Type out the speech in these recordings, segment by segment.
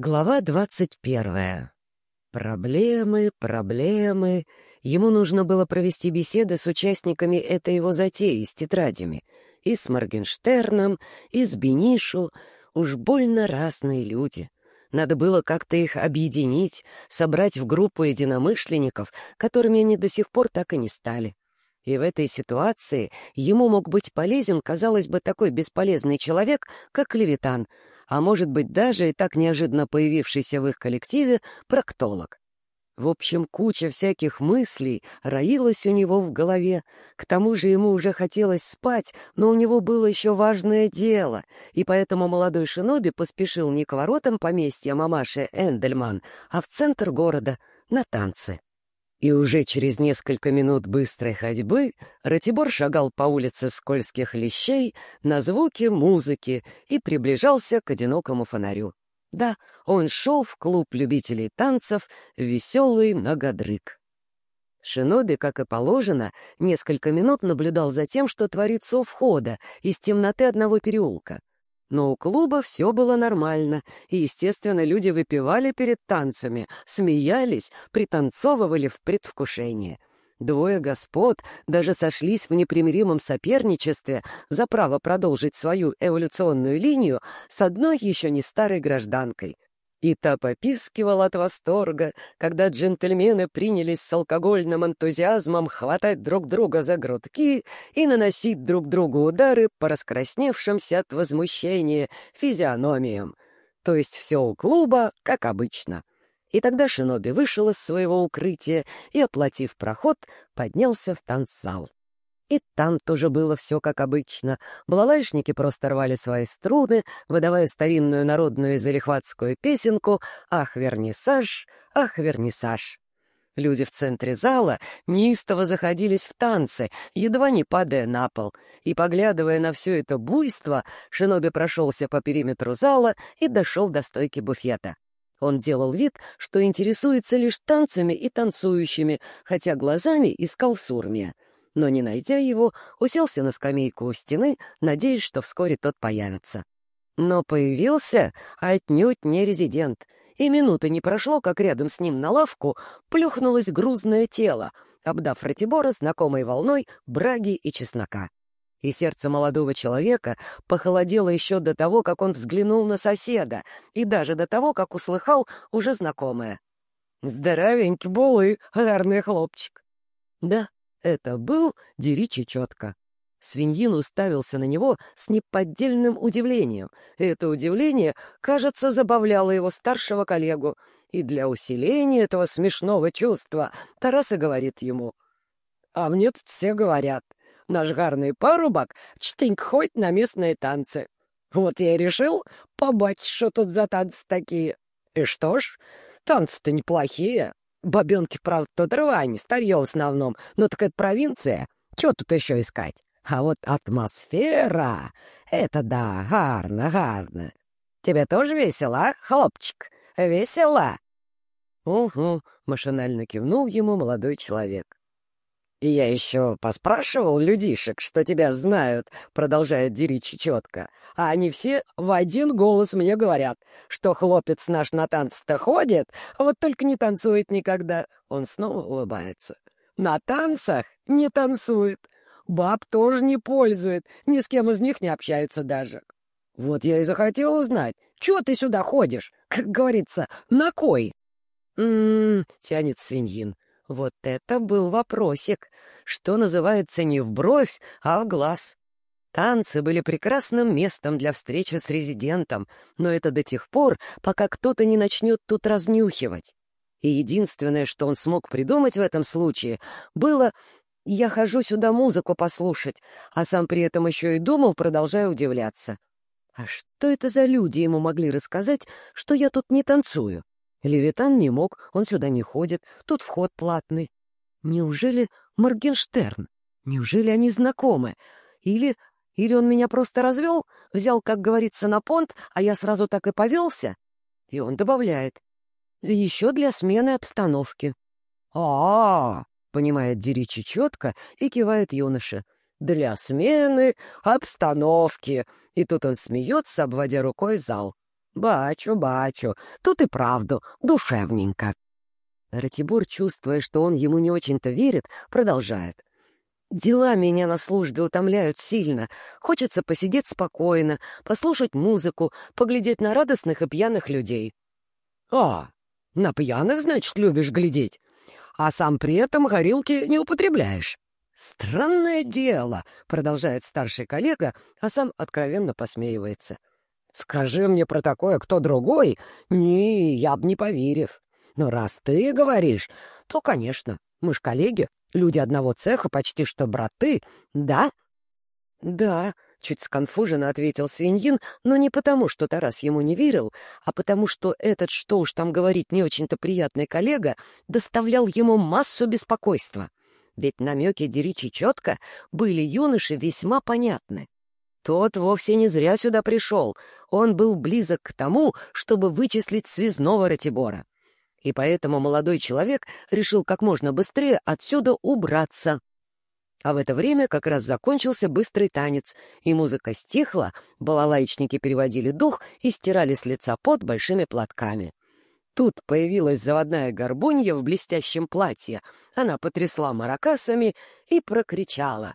Глава двадцать первая. Проблемы, проблемы. Ему нужно было провести беседы с участниками этой его затеи с тетрадями. И с Моргенштерном, и с Бенишу. Уж больно разные люди. Надо было как-то их объединить, собрать в группу единомышленников, которыми они до сих пор так и не стали. И в этой ситуации ему мог быть полезен, казалось бы, такой бесполезный человек, как Левитан — а может быть даже и так неожиданно появившийся в их коллективе проктолог. В общем, куча всяких мыслей роилась у него в голове. К тому же ему уже хотелось спать, но у него было еще важное дело, и поэтому молодой шиноби поспешил не к воротам поместья мамаши Эндельман, а в центр города, на танцы. И уже через несколько минут быстрой ходьбы Ратибор шагал по улице скользких лещей на звуки музыки и приближался к одинокому фонарю. Да, он шел в клуб любителей танцев «Веселый ногодрык». Шиноби, как и положено, несколько минут наблюдал за тем, что творится у входа из темноты одного переулка. Но у клуба все было нормально, и, естественно, люди выпивали перед танцами, смеялись, пританцовывали в предвкушении. Двое господ даже сошлись в непримиримом соперничестве за право продолжить свою эволюционную линию с одной еще не старой гражданкой — и та попискивала от восторга, когда джентльмены принялись с алкогольным энтузиазмом хватать друг друга за грудки и наносить друг другу удары по раскрасневшимся от возмущения физиономиям. То есть все у клуба, как обычно. И тогда Шиноби вышел из своего укрытия и, оплатив проход, поднялся в танцзал. И там тоже было все как обычно. Балалайшники просто рвали свои струны, выдавая старинную народную залихватскую песенку «Ах, вернисаж! Ах, вернисаж!». Люди в центре зала неистово заходились в танцы, едва не падая на пол. И, поглядывая на все это буйство, Шиноби прошелся по периметру зала и дошел до стойки буфета. Он делал вид, что интересуется лишь танцами и танцующими, хотя глазами искал Сурмия но, не найдя его, уселся на скамейку у стены, надеясь, что вскоре тот появится. Но появился отнюдь не резидент, и минуты не прошло, как рядом с ним на лавку плюхнулось грузное тело, обдав Ратибора знакомой волной браги и чеснока. И сердце молодого человека похолодело еще до того, как он взглянул на соседа, и даже до того, как услыхал уже знакомое. «Здоровенький булы, гарный хлопчик!» Да, это был Дери Чечетко. Свиньин уставился на него с неподдельным удивлением. это удивление, кажется, забавляло его старшего коллегу. И для усиления этого смешного чувства Тарас говорит ему. «А мне тут все говорят. Наш гарный парубок частенько ходит на местные танцы. Вот я и решил побачить, что тут за танцы такие. И что ж, танцы-то неплохие. Бабенки, правда, тут рвань, старье в основном, но так это провинция. Чего тут еще искать? А вот атмосфера — это да, гарно, гарно. Тебе тоже весело, а, хлопчик? Весело? Угу, машинально кивнул ему молодой человек. «И я еще поспрашивал людишек, что тебя знают», — продолжает Диричи четко. «А они все в один голос мне говорят, что хлопец наш на танцы-то ходит, а вот только не танцует никогда». Он снова улыбается. «На танцах не танцует. Баб тоже не пользует, ни с кем из них не общается даже. Вот я и захотел узнать, чего ты сюда ходишь, как говорится, на кой?» «М-м-м», тянет свиньин. Вот это был вопросик, что называется не в бровь, а в глаз. Танцы были прекрасным местом для встречи с резидентом, но это до тех пор, пока кто-то не начнет тут разнюхивать. И единственное, что он смог придумать в этом случае, было «я хожу сюда музыку послушать», а сам при этом еще и думал, продолжая удивляться. А что это за люди ему могли рассказать, что я тут не танцую? Левитан не мог, он сюда не ходит, тут вход платный. Неужели Моргенштерн? Неужели они знакомы? Или... Или он меня просто развел, взял, как говорится, на понт, а я сразу так и повелся? И он добавляет. Еще для смены обстановки. а, -а, -а понимает Диричи четко и кивает юноше. «Для смены обстановки!» И тут он смеется, обводя рукой зал. «Бачу, бачу, тут и правду, душевненько». Ратибор, чувствуя, что он ему не очень-то верит, продолжает. «Дела меня на службе утомляют сильно. Хочется посидеть спокойно, послушать музыку, поглядеть на радостных и пьяных людей». «А, на пьяных, значит, любишь глядеть? А сам при этом горилки не употребляешь?» «Странное дело», — продолжает старший коллега, а сам откровенно посмеивается. «Скажи мне про такое кто другой? Не, я б не поверив. Но раз ты говоришь, то, конечно, мы ж коллеги, люди одного цеха, почти что браты, да?» «Да», — чуть сконфуженно ответил свиньин, но не потому, что Тарас ему не верил, а потому, что этот, что уж там говорить, не очень-то приятный коллега доставлял ему массу беспокойства. Ведь намеки Деричи четко были юноше весьма понятны. Тот вовсе не зря сюда пришел. Он был близок к тому, чтобы вычислить связного Ратибора. И поэтому молодой человек решил как можно быстрее отсюда убраться. А в это время как раз закончился быстрый танец, и музыка стихла, балалайчники переводили дух и стирали с лица пот большими платками. Тут появилась заводная горбунья в блестящем платье. Она потрясла маракасами и прокричала.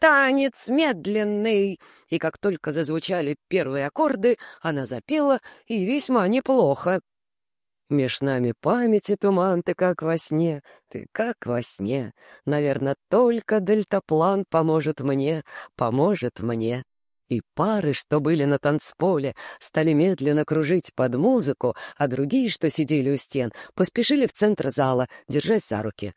«Танец медленный!» И как только зазвучали первые аккорды, она запела, и весьма неплохо. Меж нами памяти туман, ты как во сне, ты как во сне. Наверное, только дельтаплан поможет мне, поможет мне. И пары, что были на танцполе, стали медленно кружить под музыку, а другие, что сидели у стен, поспешили в центр зала, держась за руки.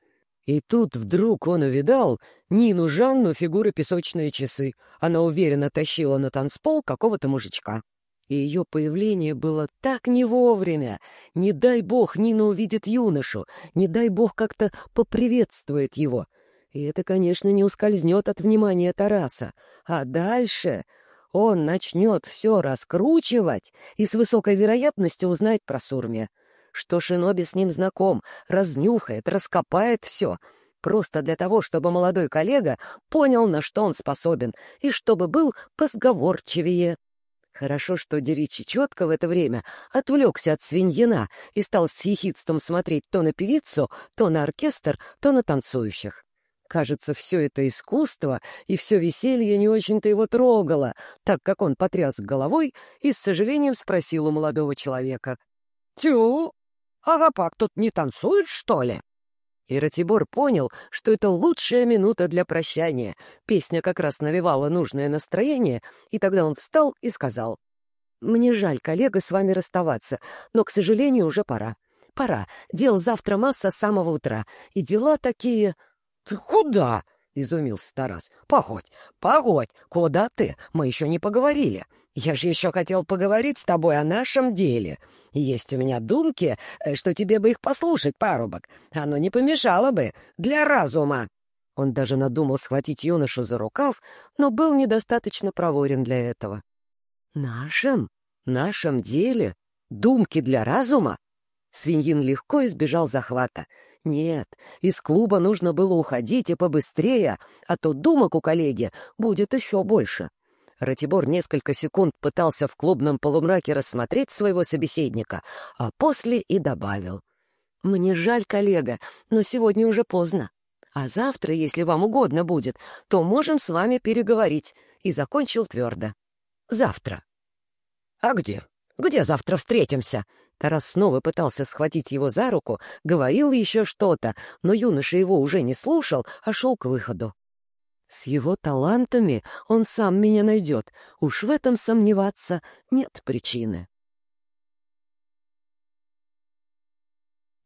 И тут вдруг он увидал Нину Жанну фигуры песочные часы. Она уверенно тащила на танцпол какого-то мужичка. И ее появление было так не вовремя. Не дай бог Нина увидит юношу, не дай бог как-то поприветствует его. И это, конечно, не ускользнет от внимания Тараса. А дальше он начнет все раскручивать и с высокой вероятностью узнает про Сурме. Что Шиноби с ним знаком, разнюхает, раскопает все. Просто для того, чтобы молодой коллега понял, на что он способен, и чтобы был позговорчивее. Хорошо, что Деричи четко в это время отвлекся от свиньина и стал с ехидством смотреть то на певицу, то на оркестр, то на танцующих. Кажется, все это искусство и все веселье не очень-то его трогало, так как он потряс головой и с сожалением спросил у молодого человека. «Тю, Агапак тут не танцует, что ли?» И Ратибор понял, что это лучшая минута для прощания. Песня как раз навевала нужное настроение, и тогда он встал и сказал. «Мне жаль, коллега, с вами расставаться, но, к сожалению, уже пора. Пора. Дел завтра масса с самого утра, и дела такие...» «Ты куда?» — изумился Тарас. «Погодь, погодь, куда ты? Мы еще не поговорили. Я же еще хотел поговорить с тобой о нашем деле. Есть у меня думки, э, что тебе бы их послушать, парубок. Оно не помешало бы для разума». Он даже надумал схватить юношу за рукав, но был недостаточно проворен для этого. «Нашем? Нашем деле? Думки для разума?» Свиньин легко избежал захвата. Нет, из клуба нужно было уходить и побыстрее, а то думок у коллеги будет еще больше. Ратибор несколько секунд пытался в клубном полумраке рассмотреть своего собеседника, а после и добавил. «Мне жаль, коллега, но сегодня уже поздно. А завтра, если вам угодно будет, то можем с вами переговорить». И закончил твердо. «Завтра». «А где? Где завтра встретимся?» Тарас снова пытался схватить его за руку, говорил еще что-то, но юноша его уже не слушал, а шел к выходу. С его талантами он сам меня найдет, уж в этом сомневаться нет причины.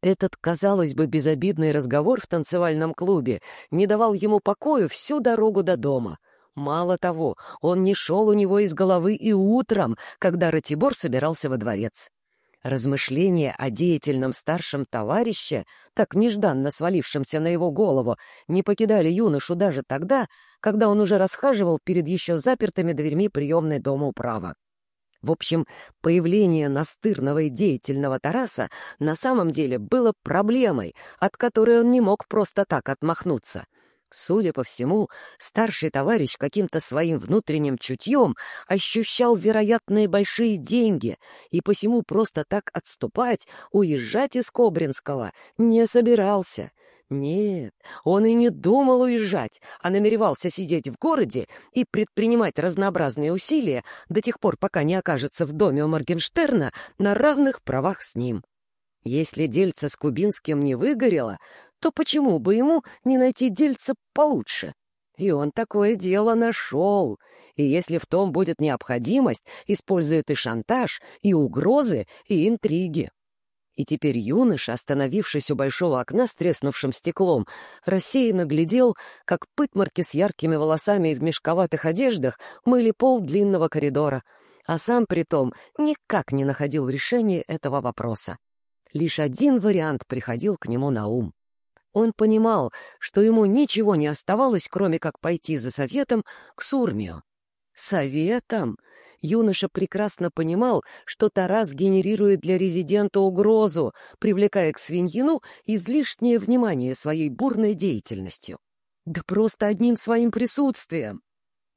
Этот, казалось бы, безобидный разговор в танцевальном клубе не давал ему покоя всю дорогу до дома. Мало того, он не шел у него из головы и утром, когда Ратибор собирался во дворец. Размышления о деятельном старшем товарище, так нежданно свалившемся на его голову, не покидали юношу даже тогда, когда он уже расхаживал перед еще запертыми дверьми приемной дома управа. В общем, появление настырного и деятельного Тараса на самом деле было проблемой, от которой он не мог просто так отмахнуться. Судя по всему, старший товарищ каким-то своим внутренним чутьем ощущал вероятные большие деньги, и посему просто так отступать, уезжать из Кобринского не собирался. Нет, он и не думал уезжать, а намеревался сидеть в городе и предпринимать разнообразные усилия до тех пор, пока не окажется в доме у Моргенштерна на равных правах с ним. Если дельце с Кубинским не выгорело, то почему бы ему не найти дельца получше? И он такое дело нашел. И если в том будет необходимость, использует и шантаж, и угрозы, и интриги. И теперь юноша, остановившись у большого окна с треснувшим стеклом, рассеянно глядел, как пытмарки с яркими волосами и в мешковатых одеждах мыли пол длинного коридора, а сам притом никак не находил решения этого вопроса. Лишь один вариант приходил к нему на ум. Он понимал, что ему ничего не оставалось, кроме как пойти за советом к Сурмию. Советом? Юноша прекрасно понимал, что Тарас генерирует для резидента угрозу, привлекая к свиньину излишнее внимание своей бурной деятельностью. Да просто одним своим присутствием.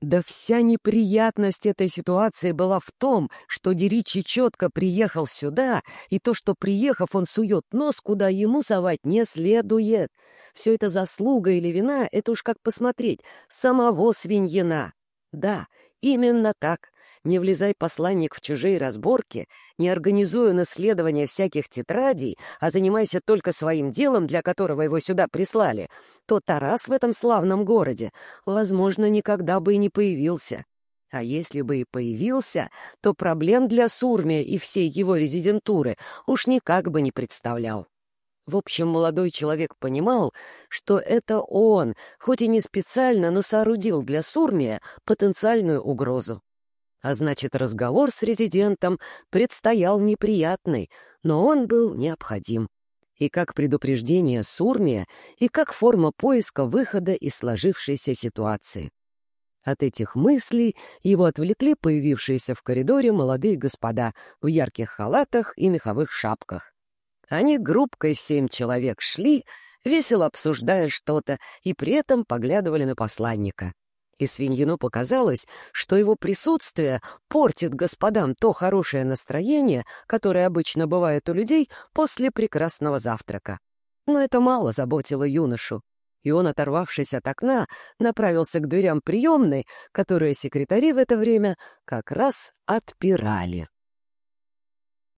Да вся неприятность этой ситуации была в том, что Деричи четко приехал сюда, и то, что приехав, он сует нос, куда ему совать не следует. Все это заслуга или вина, это уж как посмотреть, самого свиньина. Да, именно так. Не влезай, посланник, в чужие разборки, не организуя наследование всяких тетрадей, а занимайся только своим делом, для которого его сюда прислали, то Тарас в этом славном городе, возможно, никогда бы и не появился. А если бы и появился, то проблем для Сурмия и всей его резидентуры уж никак бы не представлял. В общем, молодой человек понимал, что это он, хоть и не специально, но соорудил для Сурмия потенциальную угрозу. А значит, разговор с резидентом предстоял неприятный, но он был необходим. И как предупреждение Сурмия, и как форма поиска выхода из сложившейся ситуации. От этих мыслей его отвлекли появившиеся в коридоре молодые господа в ярких халатах и меховых шапках. Они группкой семь человек шли, весело обсуждая что-то, и при этом поглядывали на посланника и свиньину показалось, что его присутствие портит господам то хорошее настроение, которое обычно бывает у людей после прекрасного завтрака. Но это мало заботило юношу, и он, оторвавшись от окна, направился к дверям приемной, которые секретари в это время как раз отпирали.